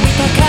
with a